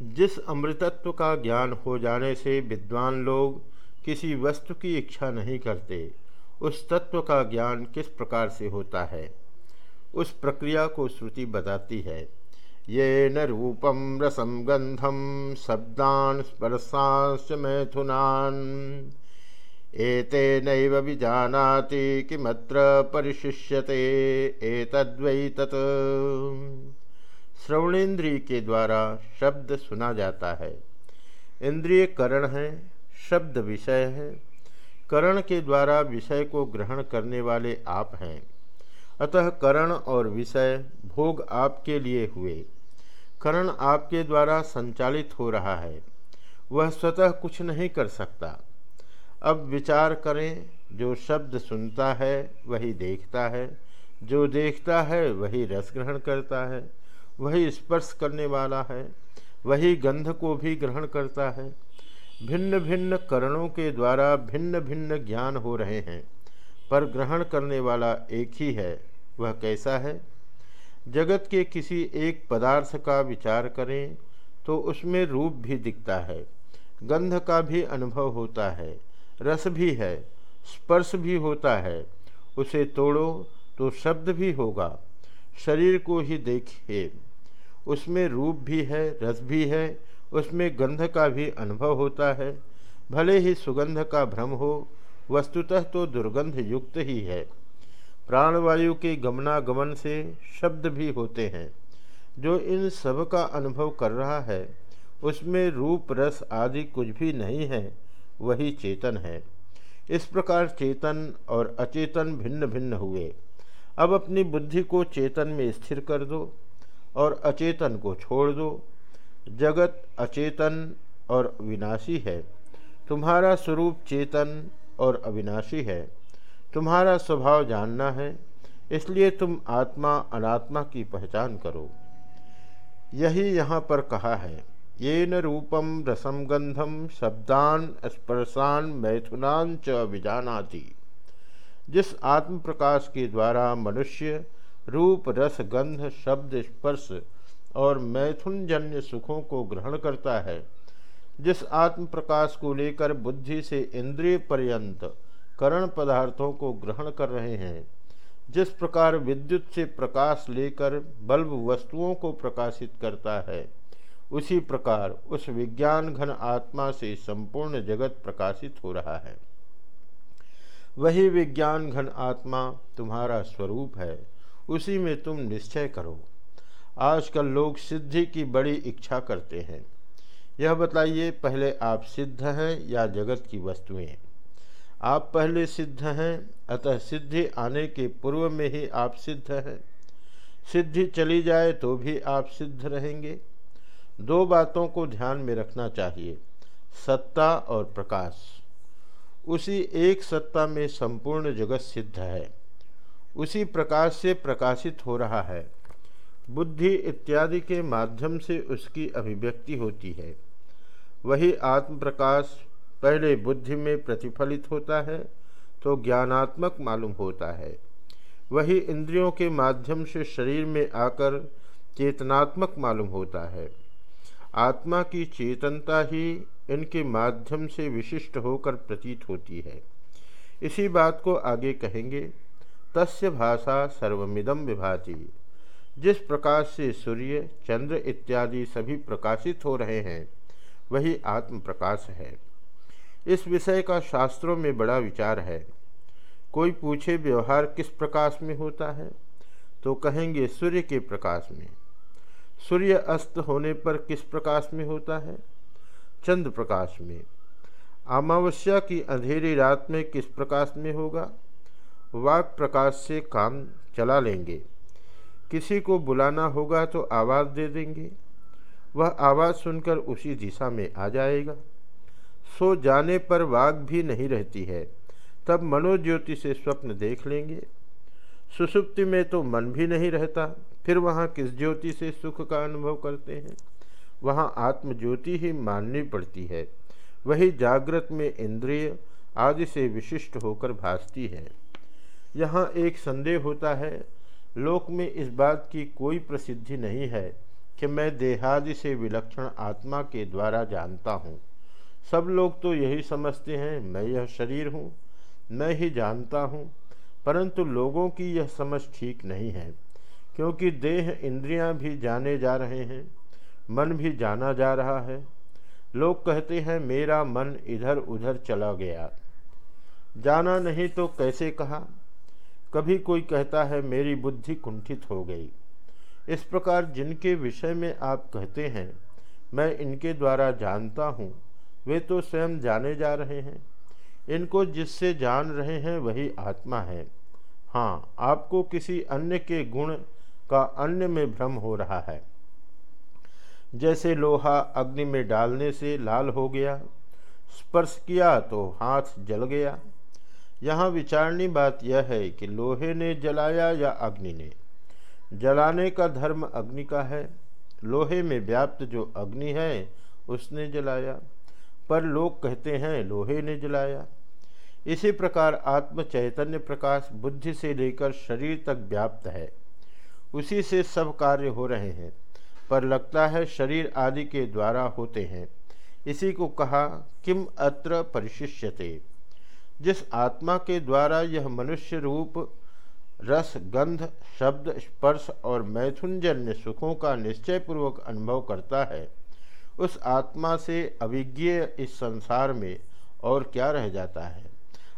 जिस अमृतत्व का ज्ञान हो जाने से विद्वान लोग किसी वस्तु की इच्छा नहीं करते, उस तत्व का ज्ञान किस प्रकार से होता है? उस प्रक्रिया को श्रुति बताती है। ये न रूपम रसम गंधम शब्दान स्पर्शांश मैथुनान। एते नैव विजानाति किमत्र परिशिष्यते, एतद्वै तत्। श्रवणेन्द्रिय के द्वारा शब्द सुना जाता है। इंद्रिय करण है, शब्द विषय है। करण के द्वारा विषय को ग्रहण करने वाले आप हैं। अतः करण और विषय भोग आपके लिए हुए। करण आपके द्वारा संचालित हो रहा है। वह स्वतः कुछ नहीं कर सकता। अब विचार करें, जो शब्द सुनता है, वही देखता है। जो देखता है, वही रस ग्रहण करता है। वही स्पर्श करने वाला है, वही गंध को भी ग्रहण करता है। भिन्न भिन्न करणों के द्वारा भिन्न भिन्न ज्ञान हो रहे हैं, पर ग्रहण करने वाला एक ही है, वह कैसा है? जगत के किसी एक पदार्थ का विचार करें तो उसमें रूप भी दिखता है, गंध का भी अनुभव होता है, रस भी है, स्पर्श भी होता है, उसे तोड़ो तो शब्द भी होगा, शरीर को ही देखिए उसमें रूप भी है, रस भी है, उसमें गंध का भी अनुभव होता है। भले ही सुगंध का भ्रम हो, वस्तुतः तो दुर्गंध युक्त ही है। प्राणवायु के गमनागमन से शब्द भी होते हैं। जो इन सब का अनुभव कर रहा है, उसमें रूप, रस आदि कुछ भी नहीं है, वही चेतन है। इस प्रकार चेतन और अचेतन भिन्न भिन्न हुए। अब अपनी बुद्धि को चेतन में स्थिर कर दो। और अचेतन को छोड़ दो। जगत अचेतन और विनाशी है। तुम्हारा स्वरूप चेतन और अविनाशी है। तुम्हारा स्वभाव जानना है। इसलिए तुम आत्मा अनात्मा की पहचान करो। यही यहाँ पर कहा है। ये न रूपम रसम गंधम शब्दान स्पर्शान मैथुनान च विजानाति। जिस आत्म प्रकाश के द्वारा मनुष्य रूप, रस, गंध, शब्द, स्पर्श और मैथुनजन्य सुखों को ग्रहण करता है। जिस आत्म प्रकाश को लेकर बुद्धि से इंद्रिय पर्यंत करण पदार्थों को ग्रहण कर रहे हैं, जिस प्रकार विद्युत से प्रकाश लेकर बल्ब वस्तुओं को प्रकाशित करता है, उसी प्रकार उस विज्ञान घन आत्मा से संपूर्ण जगत प्रकाशित हो रहा है। वही विज्ञान घन आत्मा तुम्हारा स्वरूप है। उसी में तुम निश्चय करो। आजकल लोग सिद्धि की बड़ी इच्छा करते हैं। यह बताइए, पहले आप सिद्ध हैं या जगत की वस्तुएँ? आप पहले सिद्ध हैं, अतः सिद्धि आने के पूर्व में ही आप सिद्ध हैं। सिद्धि चली जाए तो भी आप सिद्ध रहेंगे। दो बातों को ध्यान में रखना चाहिए, सत्ता और प्रकाश। उसी एक सत्ता में संपूर्ण जगत सिद्ध है। उसी प्रकाश से प्रकाशित हो रहा है। बुद्धि इत्यादि के माध्यम से उसकी अभिव्यक्ति होती है। वही आत्म प्रकाश पहले बुद्धि में प्रतिफलित होता है तो ज्ञानात्मक मालूम होता है। वही इंद्रियों के माध्यम से शरीर में आकर चेतनात्मक मालूम होता है। आत्मा की चेतनता ही इनके माध्यम से विशिष्ट होकर प्रतीत होती है। इसी बात को आगे कहेंगे। तस्य भाषा सर्वमिदम विभाति। जिस प्रकाश से सूर्य, चंद्र इत्यादि सभी प्रकाशित हो रहे हैं, वही आत्म प्रकाश है। इस विषय का शास्त्रों में बड़ा विचार है। कोई पूछे व्यवहार किस प्रकाश में होता है तो कहेंगे सूर्य के प्रकाश में। सूर्य अस्त होने पर किस प्रकाश में होता है? चंद्र प्रकाश में। अमावस्या की अंधेरी रात में किस प्रकाश में होगा? वाक प्रकाश से काम चला लेंगे। किसी को बुलाना होगा तो आवाज़ दे देंगे। वह आवाज़ सुनकर उसी दिशा में आ जाएगा। सो जाने पर वाक भी नहीं रहती है। तब मनोज्योति से स्वप्न देख लेंगे। सुसुप्ति में तो मन भी नहीं रहता। फिर वहाँ किस ज्योति से सुख का अनुभव करते हैं? वहाँ आत्मज्योति ही माननी पड़ती है। वही जागृत में इंद्रिय आदि से विशिष्ट होकर भासती है। यहाँ एक संदेह होता है, लोक में इस बात की कोई प्रसिद्धि नहीं है कि मैं देहादि से विलक्षण आत्मा के द्वारा जानता हूँ। सब लोग तो यही समझते हैं, मैं यह शरीर हूँ, मैं ही जानता हूँ, परंतु लोगों की यह समझ ठीक नहीं है, क्योंकि देह इंद्रियाँ भी जाने जा रहे हैं, मन भी जाना जा रहा है। लोग कहते हैं, मेरा मन इधर उधर चला गया। जाना नहीं तो कैसे कहा? कभी कोई कहता है, मेरी बुद्धि कुंठित हो गई। इस प्रकार जिनके विषय में आप कहते हैं, मैं इनके द्वारा जानता हूँ। वे तो स्वयं जाने जा रहे हैं। इनको जिससे जान रहे हैं, वही आत्मा है। हाँ आपको किसी अन्य के गुण का अन्य में भ्रम हो रहा है। जैसे लोहा अग्नि में डालने से लाल हो गया, स्पर्श किया तो हाथ जल गया। यहाँ विचारणी बात यह है कि लोहे ने जलाया या अग्नि ने? जलाने का धर्म अग्नि का है। लोहे में व्याप्त जो अग्नि है, उसने जलाया। पर लोग कहते हैं, लोहे ने जलाया। इसी प्रकार आत्म चैतन्य प्रकाश बुद्धि से लेकर शरीर तक व्याप्त है। उसी से सब कार्य हो रहे हैं। पर लगता है शरीर आदि के द्वारा होते हैं। इसी को कहा, किम अत्र परिशिष्यते? जिस आत्मा के द्वारा यह मनुष्य रूप, रस, गंध, शब्द, स्पर्श और मैथुनजन्य सुखों का निश्चय पूर्वक अनुभव करता है, उस आत्मा से अभिज्ञ इस संसार में और क्या रह जाता है?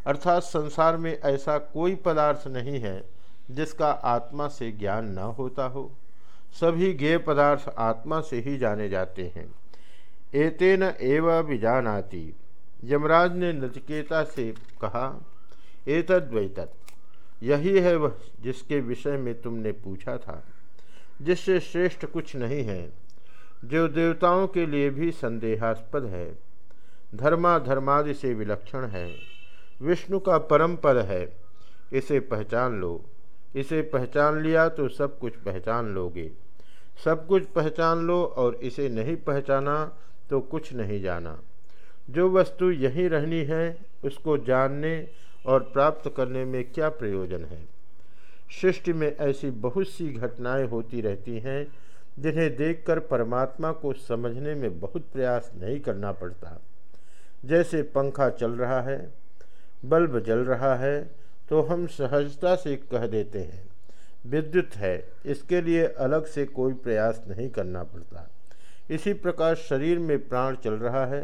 अर्थात संसार में ऐसा कोई पदार्थ नहीं है जिसका आत्मा से ज्ञान न होता हो। सभी ज्ञेय पदार्थ आत्मा से ही जाने जाते हैं। एतेन एव विजानाति यमराज ने नचिकेता से कहा, एतद्वैतत, यही है वह जिसके विषय में तुमने पूछा था, जिससे श्रेष्ठ कुछ नहीं है, जो देवताओं के लिए भी संदेहास्पद है। धर्मा धर्मादि से विलक्षण है, विष्णु का परम पद है, इसे पहचान लो, इसे पहचान लिया तो सब कुछ पहचान लोगे। सब कुछ पहचान लो और इसे नहीं पहचाना तो कुछ नहीं जाना। जो वस्तु यहीं रहनी है, उसको जानने और प्राप्त करने में क्या प्रयोजन है? सृष्टि में ऐसी बहुत सी घटनाएँ होती रहती हैं, जिन्हें देखकर परमात्मा को समझने में बहुत प्रयास नहीं करना पड़ता। जैसे पंखा चल रहा है, बल्ब जल रहा है तो हम सहजता से कह देते हैं, विद्युत है, इसके लिए अलग से कोई प्रयास नहीं करना पड़ता। इसी प्रकार शरीर में प्राण चल रहा है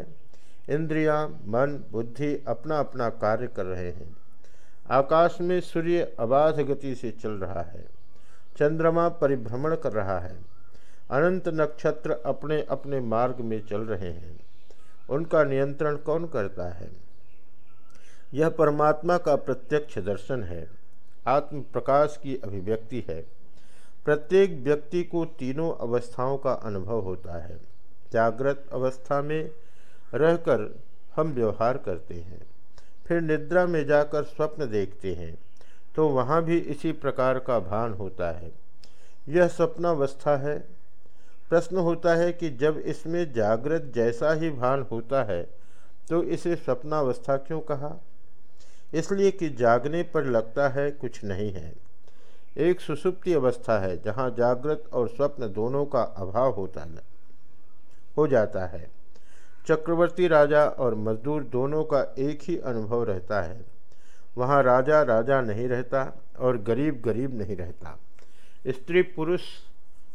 इंद्रियाँ, मन बुद्धि अपना अपना कार्य कर रहे हैं। आकाश में सूर्य अबाध गति से चल रहा है। चंद्रमा परिभ्रमण कर रहा है। अनंत नक्षत्र अपने अपने मार्ग में चल रहे हैं। उनका नियंत्रण कौन करता है? यह परमात्मा का प्रत्यक्ष दर्शन है। आत्म प्रकाश की अभिव्यक्ति है। प्रत्येक व्यक्ति को तीनों अवस्थाओं का अनुभव होता है। जागृत अवस्था में रहकर हम व्यवहार करते हैं। फिर निद्रा में जाकर स्वप्न देखते हैं तो वहाँ भी इसी प्रकार का भान होता है। यह स्वप्नावस्था है। प्रश्न होता है कि जब इसमें जागृत जैसा ही भान होता है तो इसे स्वप्नावस्था क्यों कहा? इसलिए कि जागने पर लगता है कुछ नहीं है। एक सुसुप्ति अवस्था है, जहाँ जागृत और स्वप्न दोनों का अभाव होता है हो जाता है। चक्रवर्ती राजा और मजदूर दोनों का एक ही अनुभव रहता है। वहाँ राजा राजा नहीं रहता और गरीब गरीब नहीं रहता। स्त्री पुरुष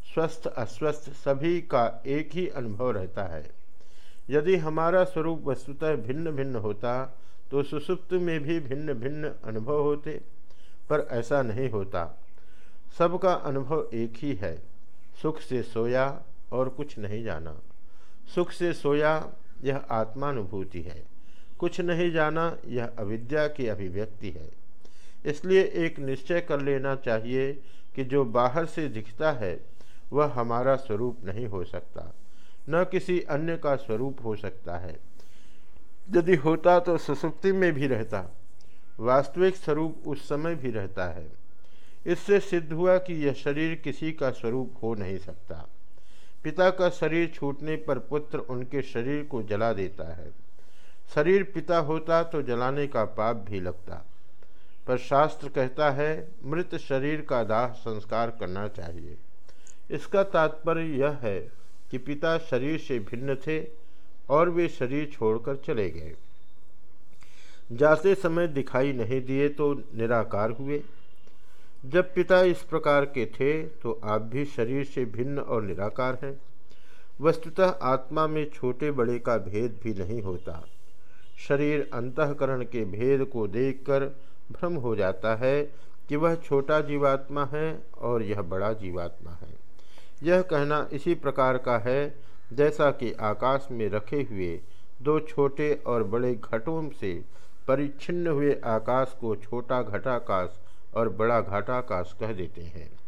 स्वस्थ अस्वस्थ सभी का एक ही अनुभव रहता है। यदि हमारा स्वरूप वस्तुतः भिन्न भिन्न होता तो सुसुप्त में भी भिन्न भिन्न अनुभव होते, पर ऐसा नहीं होता। सबका अनुभव एक ही है, सुख से सोया और कुछ नहीं जाना। सुख से सोया यह आत्मानुभूति है। कुछ नहीं जाना यह अविद्या की अभिव्यक्ति है। इसलिए एक निश्चय कर लेना चाहिए कि जो बाहर से दिखता है, वह हमारा स्वरूप नहीं हो सकता, न किसी अन्य का स्वरूप हो सकता है। यदि होता तो सुसुप्ति में भी रहता, वास्तविक स्वरूप उस समय भी रहता है। इससे सिद्ध हुआ कि यह शरीर किसी का स्वरूप हो नहीं सकता। पिता का शरीर छूटने पर पुत्र उनके शरीर को जला देता है। शरीर पिता होता तो जलाने का पाप भी लगता। पर शास्त्र कहता है, मृत शरीर का दाह संस्कार करना चाहिए। इसका तात्पर्य यह है कि पिता शरीर से भिन्न थे और वे शरीर छोड़कर चले गए। जाते समय दिखाई नहीं दिए तो निराकार हुए। जब पिता इस प्रकार के थे तो आप भी शरीर से भिन्न और निराकार हैं। वस्तुतः आत्मा में छोटे बड़े का भेद भी नहीं होता। शरीर अंतकरण के भेद को देखकर भ्रम हो जाता है कि वह छोटा जीवात्मा है और यह बड़ा जीवात्मा है। यह कहना इसी प्रकार का है, जैसा कि आकाश में रखे हुए दो छोटे और बड़े घटों से परिच्छिन्न हुए आकाश को छोटा घटाकाश और बड़ा घाटा काश कह देते हैं।